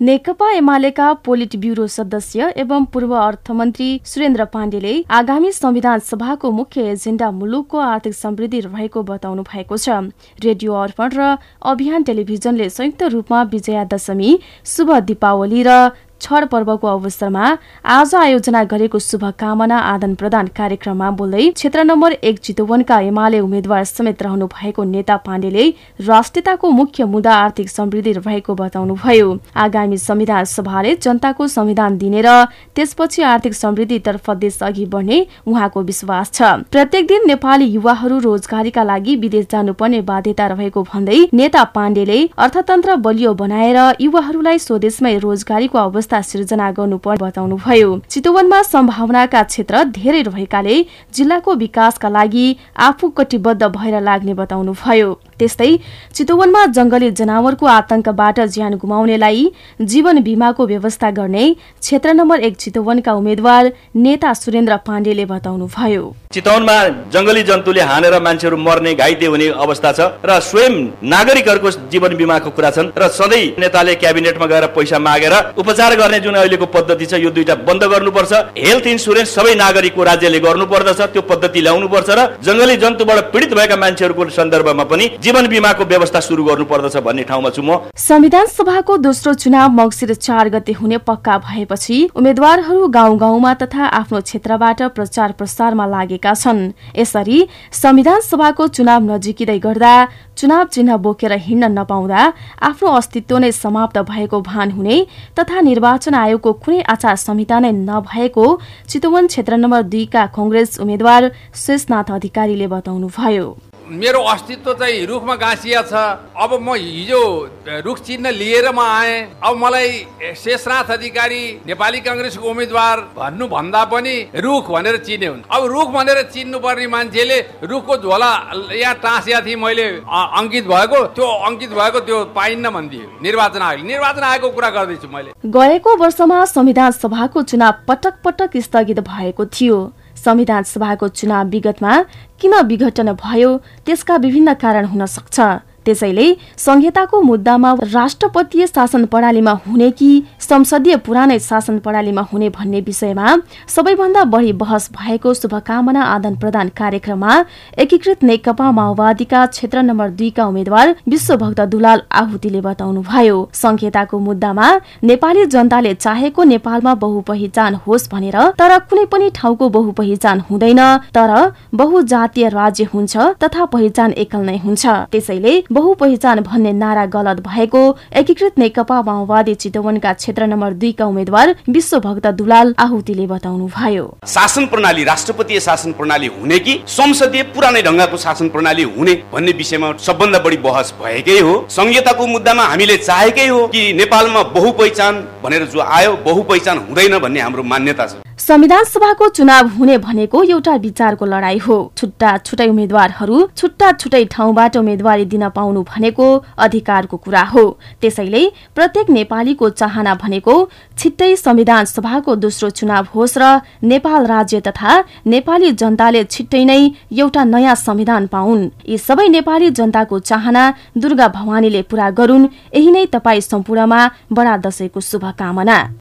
नेकपा एमालेका पोलिट ब्युरो सदस्य एवं पूर्व अर्थमन्त्री सुरेन्द्र पाण्डेले आगामी संविधान सभाको मुख्य एजेण्डा मुलुकको आर्थिक समृद्धि रहेको बताउनु भएको छ। रेडियो अर्पण र अभियान टेलिभिजनले संयुक्त रूपमा विजया दशमी शुभ दीपावली र छठ पर्वको अवसरमा आज आयोजना गरेको शुभकामना आदान प्रदान कार्यक्रममा बोल्दै क्षेत्र नम्बर एक चितवनका एमाले उम्मेद्वार समेत रहनु भएको नेता पाण्डेले राष्ट्रियताको मुख्य मुद्दा आर्थिक समृद्धि रहेको बताउनुभयो। आगामी संविधान सभाले जनताको संविधान दिने र त्यसपछि आर्थिक समृद्धितर्फ देश अघि बढ्ने उहाँको विश्वास छ। प्रत्येक दिन नेपाली युवाहरू रोजगारीका लागि विदेश जानुपर्ने बाध्यता रहेको भन्दै नेता पाण्डेले अर्थतन्त्र बलियो बनाएर युवाहरूलाई स्वदेशमै रोजगारीको अवस्था अवस्था सिर्जना गर्नुपर्ने बताउनुभयो। चितवनमा सम्भावनाका क्षेत्र धेरै रहेकाले जिल्लाको विकासका लागि आफू कटिबद्ध भएर लाग्ने बताउनुभयो। त्यस्तै चितवनमा जंगली जनावरको आतंकबाट ज्यान गुमाउनेलाई जीवन बिमाको व्यवस्था गर्ने क्षेत्र नम्बर एक चितवनका उम्मेद्वार नेता सुरेन्द्र पाण्डेले बताउनुभयो। चितवनमा जंगली जन्तुले हानेर मान्छेहरू मर्ने घाइते हुने अवस्था छ र स्वयं नागरिकहरूको जीवन बिमाको कुरा छन् र सधैँ नेताले क्याबिनेटमा गएर पैसा मागेर उपचार गर्ने जुन अहिलेको पद्धति छ यो दुईटा बन्द गर्नुपर्छ। हेल्थ इन्सुरेन्स सबै नागरिकको राज्यले गर्नुपर्दछ त्यो पद्धति ल्याउनु पर्छ र जंगली जन्तुबाट पीडित भएका मान्छेहरूको सन्दर्भमा पनि जीवन बिमाको व्यवस्था सुरु गर्नुपर्दछ भन्ने ठाउँमा छु म। संविधान सभाको दोस्रो चुनाव मङ्सिर चार गते हुने पक्का भएपछि उम्मेद्वारहरू गाउँ गाउँमा तथा आफ्नो क्षेत्रबाट प्रचार प्रसारमा लागेका छन्। यसरी संविधान सभाको चुनाव नजिकिँदै गर्दा चुनाव चिन्ह बोकेर हिँड्न नपाउँदा आफ्नो अस्तित्व नै समाप्त भएको भान हुने तथा निर्वाचन आयोगको कुनै आचार संहिता नै नभएको चितवन क्षेत्र नम्बर दुईका कंग्रेस उम्मेद्वार शेषनाथ अधिकारीले बताउनुभयो। मेरो अस्तित्व चाहिँ रुखमा गाँसिया छ। अब म हिजो रुख चिन्ह लिएर म आएँ। अब मलाई शेषनाथ अधिकारी नेपाली कङ्ग्रेसको उम्मेद्वार भन्नुभन्दा पनि रुख भनेर चिने हुन्। अब रुख भनेर चिन्नु पर्ने मान्छेले रुखको झोला यहाँ टाँसिया थिएँ मैले अङ्कित भएको त्यो अङ्कित भएको त्यो पाइन्न भनिदियो निर्वाचन आयोग निर्वाचन आयोगको कुरा गर्दैछु मैले। गएको वर्षमा संविधान सभाको चुनाव पटक पटक स्थगित भएको थियो। संविधान सभाको चुनाव विगतमा किन विघटन भयो त्यसका विभिन्न कारण हुन सक्छ। त्यसैले संहिताको मुद्दामा राष्ट्रपतीय शासन प्रणालीमा हुने कि संसदीय पुरानै शासन प्रणालीमा हुने भन्ने विषयमा सबैभन्दा बढी बहस भएको शुभकामना आदान प्रदान कार्यक्रममा एकीकृत नेकपा माओवादीका क्षेत्र नम्बर दुईका उम्मेद्वार विश्वभक्त दुलाल आहुतिले बताउनुभयो। संहिताको मुद्दामा नेपाली जनताले चाहेको नेपालमा बहुपहिचान होस् भनेर तर कुनै पनि ठाउँको बहुपहिचान हुँदैन तर बहुजातीय राज्य हुन्छ तथा पहिचान एकल नै हुन्छ। त्यसैले बहु पहिचान भन्ने नारा गलत भएको एकीकृत नेकपा माओवादी चितवनका क्षेत्र नम्बर दुईका उम्मेद्वार विश्वभक्त दुलाल आहुतिले बताउनु भयो शासन प्रणाली राष्ट्रपतीय शासन प्रणाली हुने कि संसदीय पुरानै ढङ्गको शासन प्रणाली हुने भन्ने विषयमा सबभन्दा बढी बहस भएकै हो। संहिताको मुद्दामा हामीले चाहेकै हो कि नेपालमा बहु पहिचान भनेर जो आयो बहु पहिचान हुँदैन भन्ने हाम्रो मान्यता छ। संविधान सभाको चुनाव हुने भनेको एउटा विचारको लडाई हो। छुट्टा छुट्टै उम्मेद्वारहरू छुट्टा छुट्टै ठाउँबाट उम्मेद्वारी दिन पाउनु भनेको अधिकारको कुरा हो। त्यसैले प्रत्येक नेपालीको चाहना भनेको छिट्टै संविधान सभाको दोस्रो चुनाव होस् र नेपाल राज्य तथा नेपाली जनताले छिट्टै नै एउटा नयाँ संविधान पाउन्। यी सबै नेपाली जनताको चाहना दुर्गा भवानीले पूरा गरून्। यही नै तपाई सम्पूर्णमा बडा दशैंको शुभकामना।